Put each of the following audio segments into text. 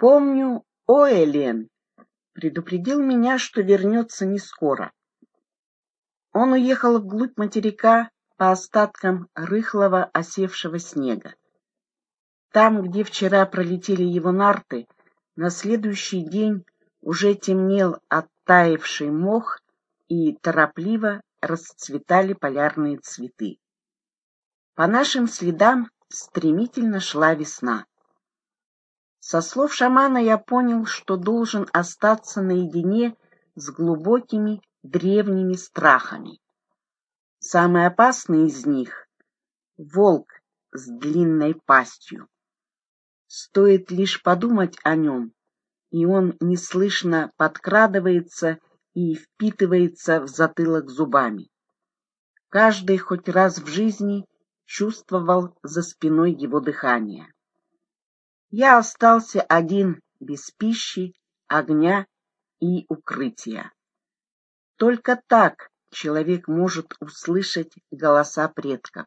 Помню, Оэлен предупредил меня, что вернется не скоро. Он уехал вглубь материка по остаткам рыхлого осевшего снега. Там, где вчера пролетели его нарты, на следующий день уже темнел оттаивший мох и торопливо расцветали полярные цветы. По нашим следам стремительно шла весна. Со слов шамана я понял, что должен остаться наедине с глубокими древними страхами. Самый опасный из них — волк с длинной пастью. Стоит лишь подумать о нем, и он неслышно подкрадывается и впитывается в затылок зубами. Каждый хоть раз в жизни чувствовал за спиной его дыхание. Я остался один без пищи, огня и укрытия. Только так человек может услышать голоса предков.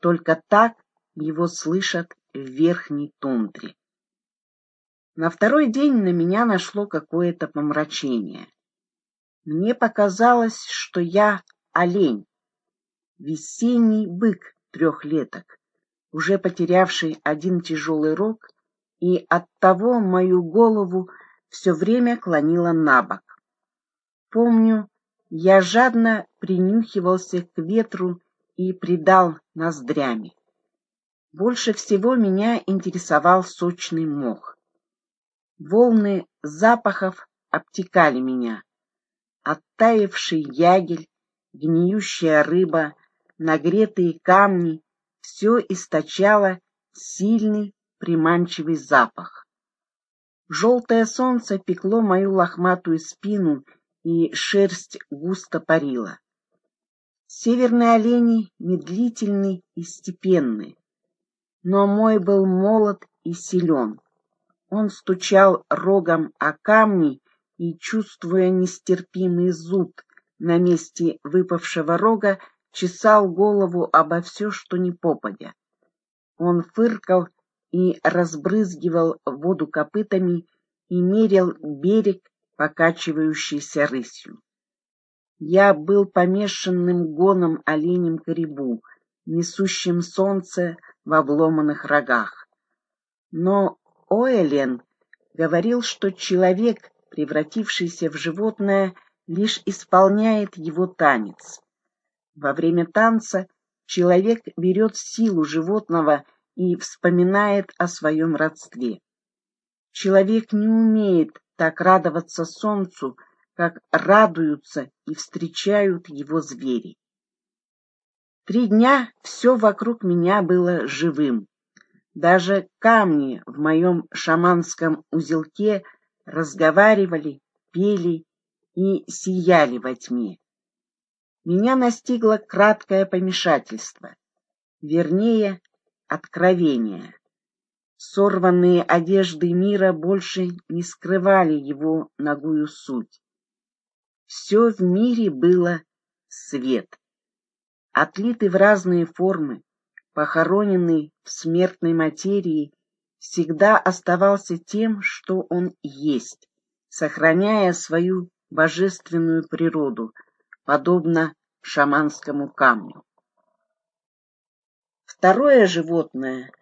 Только так его слышат в верхней тундре. На второй день на меня нашло какое-то помрачение. Мне показалось, что я олень, весенний бык трехлеток, уже потерявший один тяжелый рог, и оттого мою голову все время клонило на бок. Помню, я жадно принюхивался к ветру и придал ноздрями. Больше всего меня интересовал сочный мох. Волны запахов обтекали меня. Оттаивший ягель, гниющая рыба, нагретые камни — все источало сильный приманчивый запах. Желтое солнце пекло мою лохматую спину, и шерсть густо парила. Северные олени медлительны и степенны, но мой был молод и силен. Он стучал рогом о камни и, чувствуя нестерпимый зуд на месте выпавшего рога, чесал голову обо все, что не попадя. Он фыркал и разбрызгивал воду копытами и мерил берег, покачивающийся рысью. Я был помешанным гоном оленем корибу, несущим солнце в обломанных рогах. Но Оэлен говорил, что человек, превратившийся в животное, лишь исполняет его танец. Во время танца человек берет силу животного и вспоминает о своем родстве. Человек не умеет так радоваться солнцу, как радуются и встречают его звери. Три дня все вокруг меня было живым. Даже камни в моем шаманском узелке разговаривали, пели и сияли во тьме. Меня настигло краткое помешательство, вернее, откровение. Сорванные одежды мира больше не скрывали его нагую суть. Все в мире было свет. Отлитый в разные формы, похороненный в смертной материи, всегда оставался тем, что он есть, сохраняя свою божественную природу, подобно шаманскому камню. Второе животное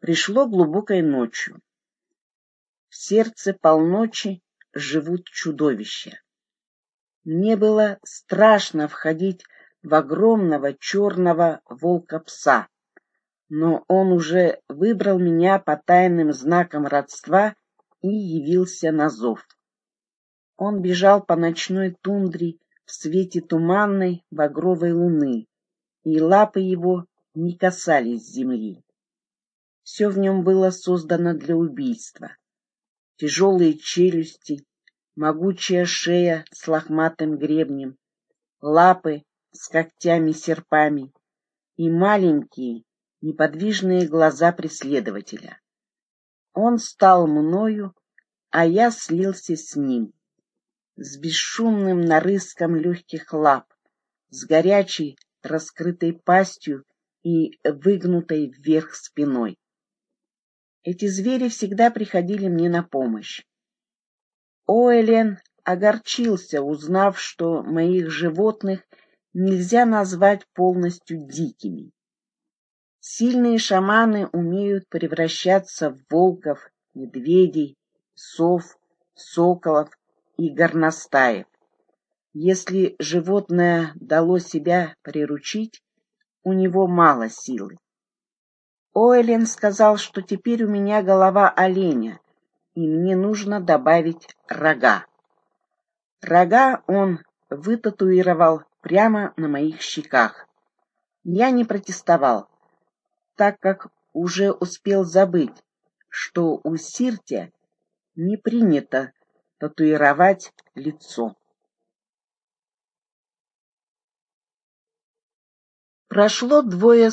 пришло глубокой ночью. В сердце полночи живут чудовища. Мне было страшно входить в огромного черного волка-пса, но он уже выбрал меня по тайным знакам родства и явился на зов. Он бежал по ночной тундре в свете туманной багровой луны, и лапы его не касались земли. Все в нем было создано для убийства. Тяжелые челюсти, могучая шея с лохматым гребнем, лапы с когтями-серпами и маленькие неподвижные глаза преследователя. Он стал мною, а я слился с ним, с бесшумным нарыском легких лап, с горячей раскрытой пастью и выгнутой вверх спиной. Эти звери всегда приходили мне на помощь. Оэлен огорчился, узнав, что моих животных нельзя назвать полностью дикими. Сильные шаманы умеют превращаться в волков, медведей, сов, соколов и горностаев. Если животное дало себя приручить, у него мало силы. Оэлен сказал, что теперь у меня голова оленя, и мне нужно добавить рога. Рога он вытатуировал прямо на моих щеках. Я не протестовал, так как уже успел забыть, что у Сиртя не принято татуировать лицо. Прошло двое